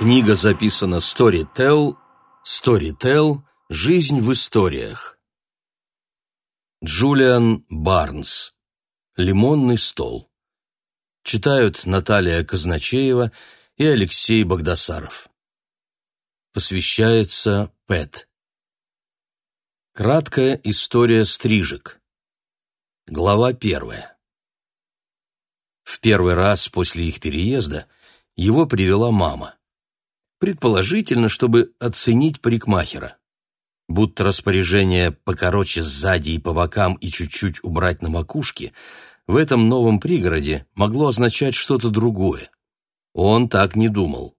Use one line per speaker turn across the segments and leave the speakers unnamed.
Книга записана Storytel, Storytel Жизнь в историях. Джулиан Барнс. Лимонный стол. Читают Наталья Казначеева и Алексей Богдасаров. Посвящается Пэт. Краткая история стрижек. Глава первая. В первый раз после их переезда его привела мама предположительно, чтобы оценить парикмахера. Будто распоряжение покороче сзади и по бокам и чуть-чуть убрать на макушке в этом новом пригороде могло означать что-то другое. Он так не думал.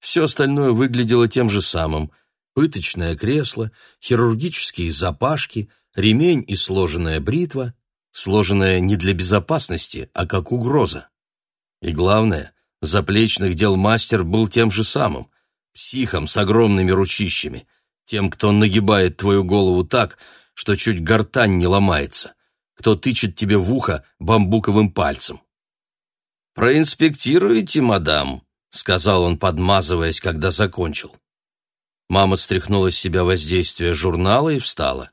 Все остальное выглядело тем же самым. Пыточное кресло, хирургические запашки, ремень и сложенная бритва, сложенная не для безопасности, а как угроза. И главное, заплечных дел мастер был тем же самым, психом с огромными ручищами, тем, кто нагибает твою голову так, что чуть гортань не ломается, кто тычет тебе в ухо бамбуковым пальцем. «Проинспектируйте, мадам», — сказал он, подмазываясь, когда закончил. Мама стряхнула с себя воздействие журнала и встала.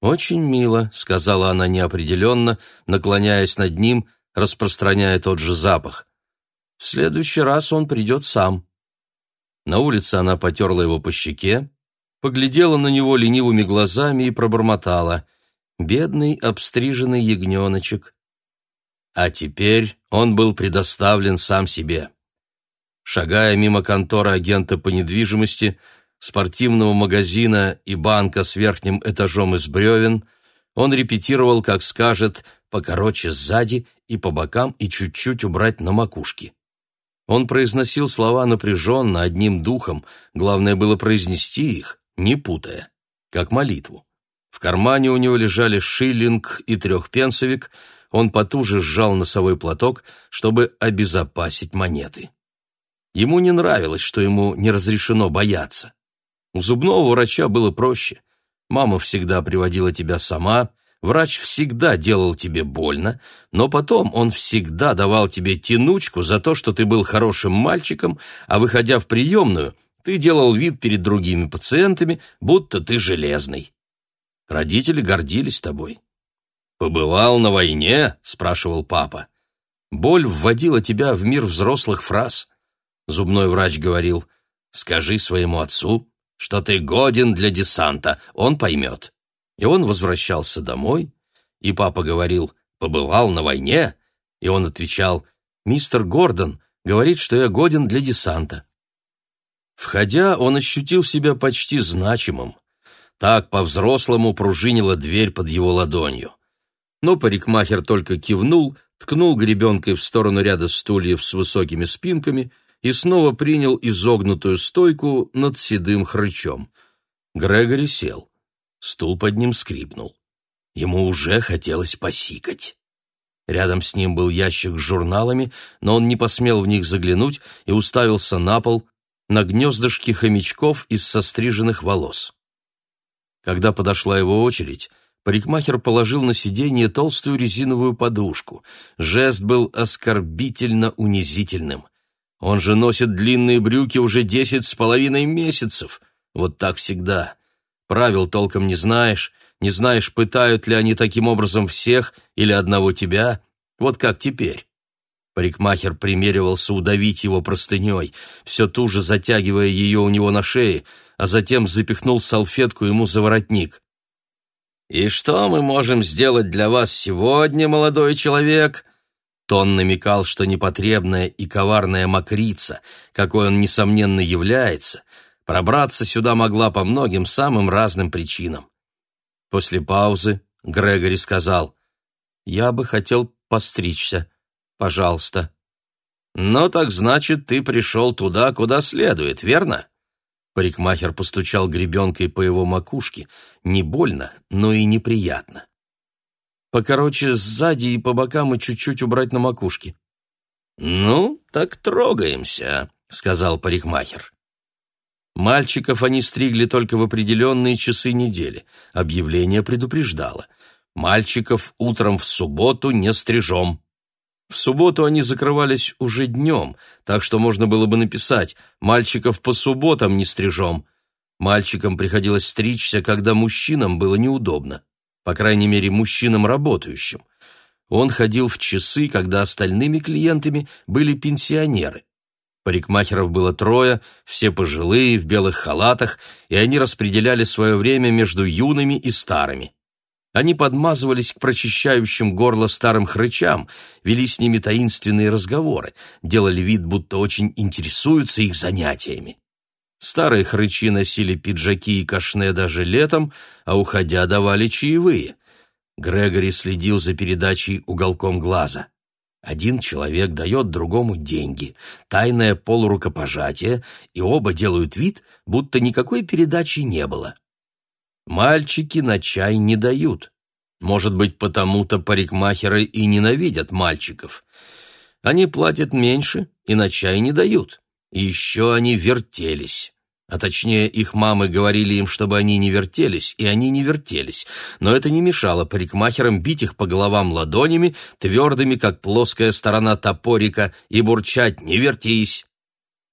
«Очень мило», — сказала она неопределенно, наклоняясь над ним, распространяя тот же запах. В следующий раз он придет сам. На улице она потерла его по щеке, поглядела на него ленивыми глазами и пробормотала. «Бедный обстриженный ягненочек». А теперь он был предоставлен сам себе. Шагая мимо конторы агента по недвижимости, спортивного магазина и банка с верхним этажом из бревен, он репетировал, как скажет, покороче сзади и по бокам и чуть-чуть убрать на макушке. Он произносил слова напряженно, одним духом, главное было произнести их, не путая, как молитву. В кармане у него лежали шиллинг и трехпенсовик, он потуже сжал носовой платок, чтобы обезопасить монеты. Ему не нравилось, что ему не разрешено бояться. У зубного врача было проще. Мама всегда приводила тебя сама, Врач всегда делал тебе больно, но потом он всегда давал тебе тянучку за то, что ты был хорошим мальчиком, а выходя в приемную, ты делал вид перед другими пациентами, будто ты железный. Родители гордились тобой. «Побывал на войне?» — спрашивал папа. Боль вводила тебя в мир взрослых фраз. Зубной врач говорил, «Скажи своему отцу, что ты годен для десанта, он поймет». И он возвращался домой, и папа говорил «побывал на войне», и он отвечал «мистер Гордон говорит, что я годен для десанта». Входя, он ощутил себя почти значимым. Так по-взрослому пружинила дверь под его ладонью. Но парикмахер только кивнул, ткнул гребенкой в сторону ряда стульев с высокими спинками и снова принял изогнутую стойку над седым хрычом. Грегори сел. Стул под ним скрипнул. Ему уже хотелось посикать. Рядом с ним был ящик с журналами, но он не посмел в них заглянуть и уставился на пол, на гнездышки хомячков из состриженных волос. Когда подошла его очередь, парикмахер положил на сиденье толстую резиновую подушку. Жест был оскорбительно унизительным. Он же носит длинные брюки уже десять с половиной месяцев. Вот так всегда. Правил толком не знаешь, не знаешь, пытают ли они таким образом всех или одного тебя. Вот как теперь. Парикмахер примеривался удавить его простыней, все туже затягивая ее у него на шее, а затем запихнул салфетку ему за воротник. «И что мы можем сделать для вас сегодня, молодой человек?» Тон намекал, что непотребная и коварная мокрица, какой он, несомненно, является, Пробраться сюда могла по многим самым разным причинам. После паузы Грегори сказал, «Я бы хотел постричься. Пожалуйста». «Ну, так значит, ты пришел туда, куда следует, верно?» Парикмахер постучал гребенкой по его макушке. Не больно, но и неприятно. Покороче, сзади и по бокам и чуть-чуть убрать на макушке. «Ну, так трогаемся», — сказал парикмахер. Мальчиков они стригли только в определенные часы недели. Объявление предупреждало. Мальчиков утром в субботу не стрижем. В субботу они закрывались уже днем, так что можно было бы написать «мальчиков по субботам не стрижем». Мальчикам приходилось стричься, когда мужчинам было неудобно, по крайней мере, мужчинам работающим. Он ходил в часы, когда остальными клиентами были пенсионеры. Парикмахеров было трое, все пожилые, в белых халатах, и они распределяли свое время между юными и старыми. Они подмазывались к прочищающим горло старым хрычам, вели с ними таинственные разговоры, делали вид, будто очень интересуются их занятиями. Старые хрычи носили пиджаки и кашне даже летом, а уходя давали чаевые. Грегори следил за передачей уголком глаза. Один человек дает другому деньги, тайное полурукопожатие, и оба делают вид, будто никакой передачи не было. Мальчики на чай не дают. Может быть, потому-то парикмахеры и ненавидят мальчиков. Они платят меньше и на чай не дают. Еще они вертелись. А точнее, их мамы говорили им, чтобы они не вертелись, и они не вертелись. Но это не мешало парикмахерам бить их по головам ладонями, твердыми, как плоская сторона топорика, и бурчать «не вертись».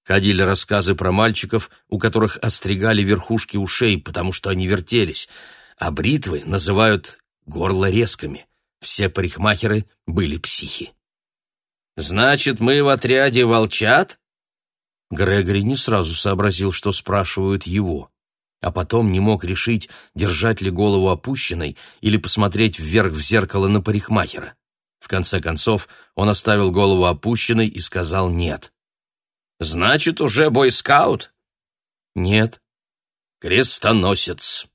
Ходили рассказы про мальчиков, у которых остригали верхушки ушей, потому что они вертелись, а бритвы называют горлорезками. Все парикмахеры были психи. «Значит, мы в отряде волчат?» Грегори не сразу сообразил, что спрашивают его, а потом не мог решить, держать ли голову опущенной или посмотреть вверх в зеркало на парикмахера. В конце концов, он оставил голову опущенной и сказал «нет». «Значит, уже бойскаут?» «Нет». «Крестоносец».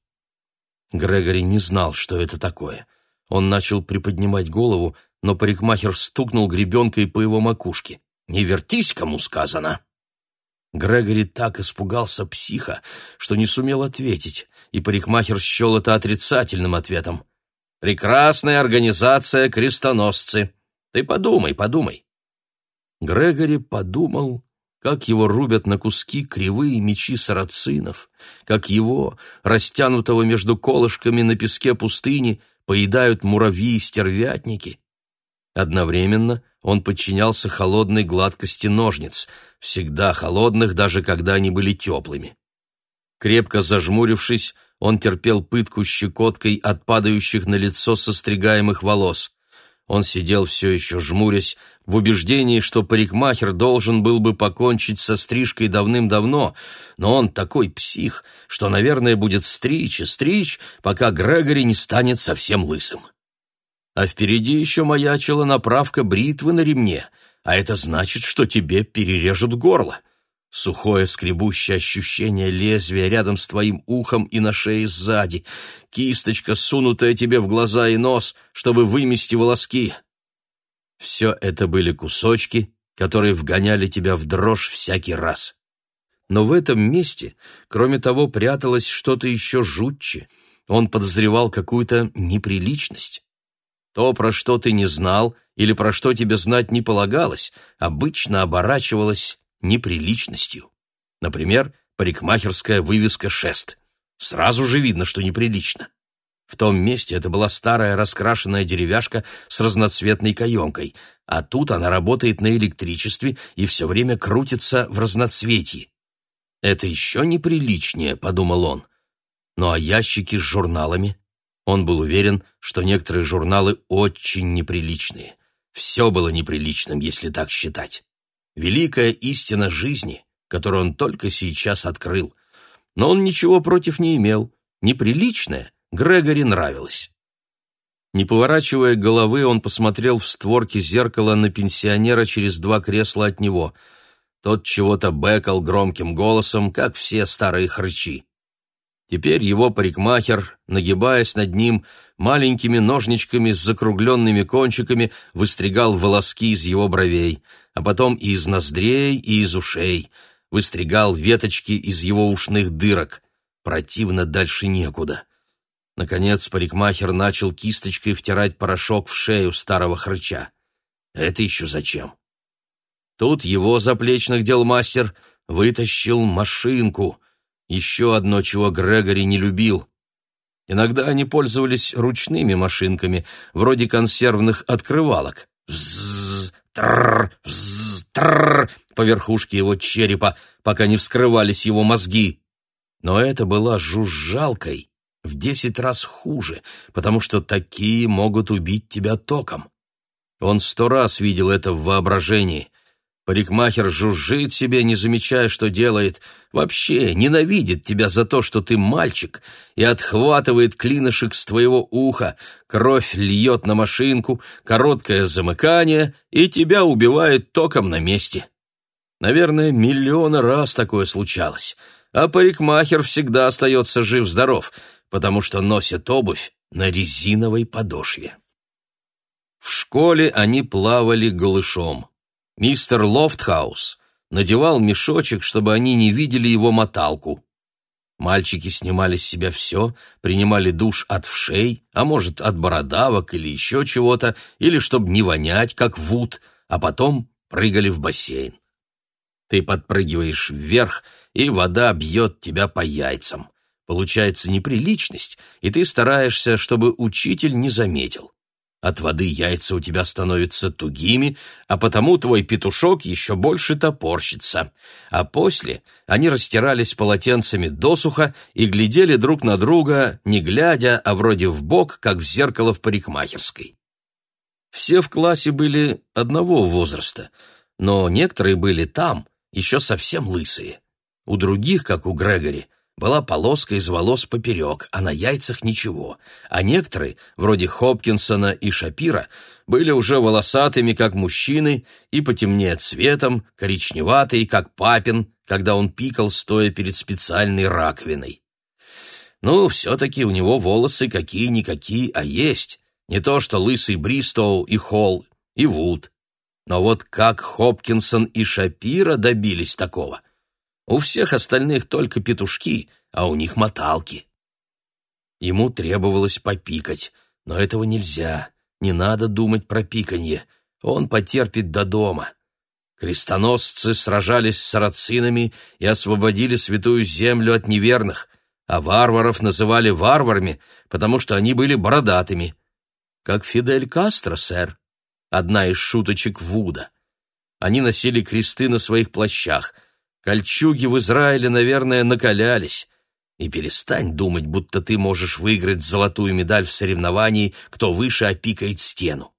Грегори не знал, что это такое. Он начал приподнимать голову, но парикмахер стукнул гребенкой по его макушке. «Не вертись, кому сказано!» Грегори так испугался психа, что не сумел ответить, и парикмахер счел это отрицательным ответом. «Прекрасная организация крестоносцы. Ты подумай, подумай». Грегори подумал, как его рубят на куски кривые мечи сарацинов, как его, растянутого между колышками на песке пустыни, поедают муравьи и стервятники. Одновременно он подчинялся холодной гладкости ножниц, всегда холодных, даже когда они были теплыми. Крепко зажмурившись, он терпел пытку щекоткой от падающих на лицо состригаемых волос. Он сидел все еще жмурясь, в убеждении, что парикмахер должен был бы покончить со стрижкой давным-давно, но он такой псих, что, наверное, будет стричь и стричь, пока Грегори не станет совсем лысым. А впереди еще маячила направка бритвы на ремне, а это значит, что тебе перережут горло. Сухое скребущее ощущение лезвия рядом с твоим ухом и на шее сзади, кисточка, сунутая тебе в глаза и нос, чтобы вымести волоски. Все это были кусочки, которые вгоняли тебя в дрожь всякий раз. Но в этом месте, кроме того, пряталось что-то еще жутче. Он подозревал какую-то неприличность. То, про что ты не знал или про что тебе знать не полагалось, обычно оборачивалось неприличностью. Например, парикмахерская вывеска «Шест». Сразу же видно, что неприлично. В том месте это была старая раскрашенная деревяшка с разноцветной каемкой, а тут она работает на электричестве и все время крутится в разноцветии. «Это еще неприличнее», — подумал он. «Ну а ящики с журналами?» Он был уверен, что некоторые журналы очень неприличные. Все было неприличным, если так считать. Великая истина жизни, которую он только сейчас открыл. Но он ничего против не имел. Неприличное Грегори нравилось. Не поворачивая головы, он посмотрел в створки зеркала на пенсионера через два кресла от него. Тот чего-то бэкал громким голосом, как все старые хрычи. Теперь его парикмахер, нагибаясь над ним, маленькими ножничками с закругленными кончиками выстригал волоски из его бровей, а потом и из ноздрей, и из ушей, выстригал веточки из его ушных дырок. Противно дальше некуда. Наконец парикмахер начал кисточкой втирать порошок в шею старого хрыча. Это еще зачем? Тут его заплечных дел мастер вытащил машинку, еще одно, чего Грегори не любил. Иногда они пользовались ручными машинками, вроде консервных открывалок. Вззз, тррр, вз, тррр по верхушке его черепа, пока не вскрывались его мозги. Но это была жужжалкой в десять раз хуже, потому что такие могут убить тебя током. Он сто раз видел это в воображении. Парикмахер жужжит себе, не замечая, что делает. Вообще ненавидит тебя за то, что ты мальчик, и отхватывает клинышек с твоего уха. Кровь льет на машинку, короткое замыкание, и тебя убивает током на месте. Наверное, миллионы раз такое случалось. А парикмахер всегда остается жив-здоров, потому что носит обувь на резиновой подошве. В школе они плавали голышом. Мистер Лофтхаус надевал мешочек, чтобы они не видели его моталку. Мальчики снимали с себя все, принимали душ от вшей, а может, от бородавок или еще чего-то, или чтобы не вонять, как вуд, а потом прыгали в бассейн. Ты подпрыгиваешь вверх, и вода бьет тебя по яйцам. Получается неприличность, и ты стараешься, чтобы учитель не заметил. От воды яйца у тебя становятся тугими, а потому твой петушок еще больше топорщится. А после они растирались полотенцами досуха и глядели друг на друга, не глядя, а вроде в бок, как в зеркало в парикмахерской. Все в классе были одного возраста, но некоторые были там, еще совсем лысые. У других, как у Грегори, была полоска из волос поперек, а на яйцах ничего, а некоторые, вроде Хопкинсона и Шапира, были уже волосатыми, как мужчины, и потемнее цветом, коричневатые, как папин, когда он пикал, стоя перед специальной раковиной. Ну, все-таки у него волосы какие-никакие, а есть. Не то что лысый Бристоу и Холл, и Вуд. Но вот как Хопкинсон и Шапира добились такого — у всех остальных только петушки, а у них моталки. Ему требовалось попикать, но этого нельзя. Не надо думать про пиканье. Он потерпит до дома. Крестоносцы сражались с сарацинами и освободили святую землю от неверных, а варваров называли варварами, потому что они были бородатыми. Как Фидель Кастро, сэр. Одна из шуточек Вуда. Они носили кресты на своих плащах — Кольчуги в Израиле, наверное, накалялись. И перестань думать, будто ты можешь выиграть золотую медаль в соревновании, кто выше опикает стену.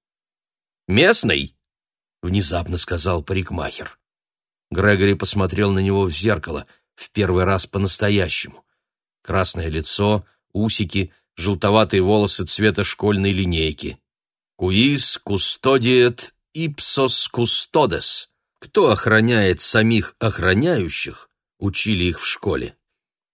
«Местный?» — внезапно сказал парикмахер. Грегори посмотрел на него в зеркало, в первый раз по-настоящему. Красное лицо, усики, желтоватые волосы цвета школьной линейки. «Куис кустодиет ипсос кустодес», кто охраняет самих охраняющих, учили их в школе.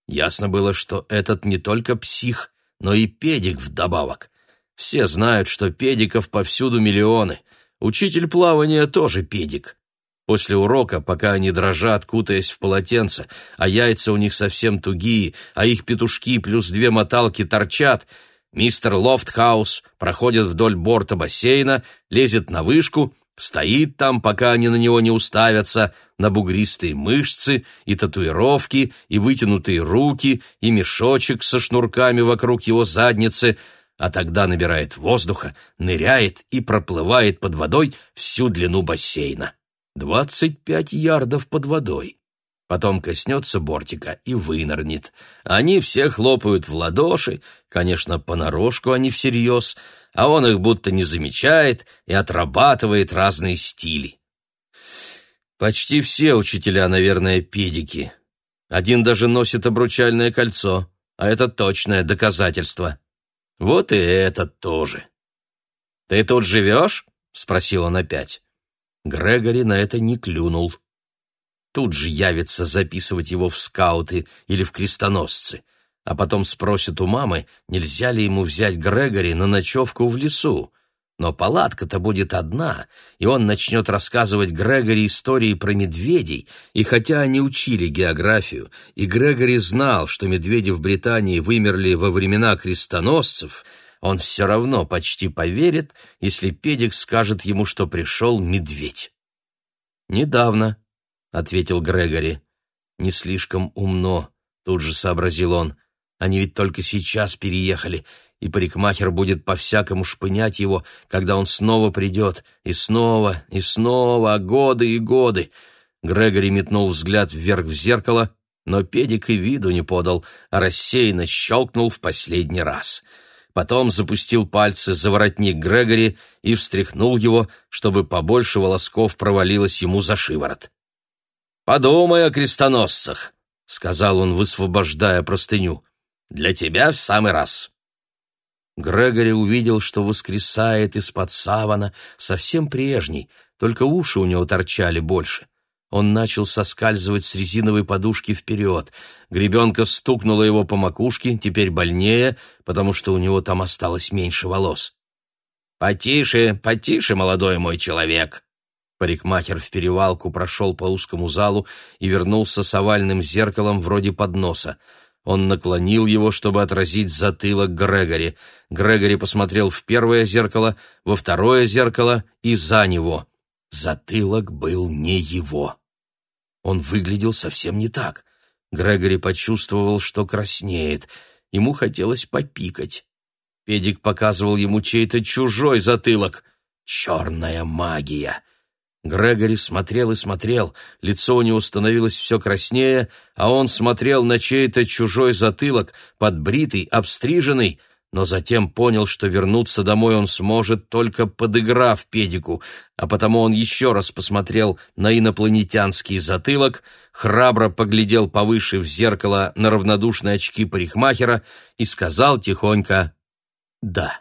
Ясно было, что этот не только псих, но и педик вдобавок. Все знают, что педиков повсюду миллионы. Учитель плавания тоже педик. После урока, пока они дрожат, кутаясь в полотенце, а яйца у них совсем тугие, а их петушки плюс две моталки торчат, мистер Лофтхаус проходит вдоль борта бассейна, лезет на вышку Стоит там, пока они на него не уставятся, на бугристые мышцы и татуировки, и вытянутые руки, и мешочек со шнурками вокруг его задницы, а тогда набирает воздуха, ныряет и проплывает под водой всю длину бассейна. Двадцать пять ярдов под водой. Потом коснется бортика и вынырнет. Они все хлопают в ладоши, конечно, понарошку, а не всерьез — а он их будто не замечает и отрабатывает разные стили. Почти все учителя, наверное, педики. Один даже носит обручальное кольцо, а это точное доказательство. Вот и этот тоже. «Ты тут живешь?» — спросил он опять. Грегори на это не клюнул. Тут же явится записывать его в скауты или в крестоносцы а потом спросит у мамы, нельзя ли ему взять Грегори на ночевку в лесу. Но палатка-то будет одна, и он начнет рассказывать Грегори истории про медведей, и хотя они учили географию, и Грегори знал, что медведи в Британии вымерли во времена крестоносцев, он все равно почти поверит, если Педик скажет ему, что пришел медведь. «Недавно», — ответил Грегори. «Не слишком умно», — тут же сообразил он. Они ведь только сейчас переехали, и парикмахер будет по-всякому шпынять его, когда он снова придет, и снова, и снова, а годы и годы. Грегори метнул взгляд вверх в зеркало, но педик и виду не подал, а рассеянно щелкнул в последний раз. Потом запустил пальцы за воротник Грегори и встряхнул его, чтобы побольше волосков провалилось ему за шиворот. «Подумай о крестоносцах», — сказал он, высвобождая простыню. «Для тебя в самый раз». Грегори увидел, что воскресает из-под савана совсем прежний, только уши у него торчали больше. Он начал соскальзывать с резиновой подушки вперед. Гребенка стукнула его по макушке, теперь больнее, потому что у него там осталось меньше волос. «Потише, потише, молодой мой человек!» Парикмахер в перевалку прошел по узкому залу и вернулся с овальным зеркалом вроде подноса. Он наклонил его, чтобы отразить затылок Грегори. Грегори посмотрел в первое зеркало, во второе зеркало и за него. Затылок был не его. Он выглядел совсем не так. Грегори почувствовал, что краснеет. Ему хотелось попикать. Педик показывал ему чей-то чужой затылок. Черная магия! Грегори смотрел и смотрел, лицо у него становилось все краснее, а он смотрел на чей-то чужой затылок, подбритый, обстриженный, но затем понял, что вернуться домой он сможет, только подыграв педику, а потому он еще раз посмотрел на инопланетянский затылок, храбро поглядел повыше в зеркало на равнодушные очки парикмахера и сказал тихонько «да».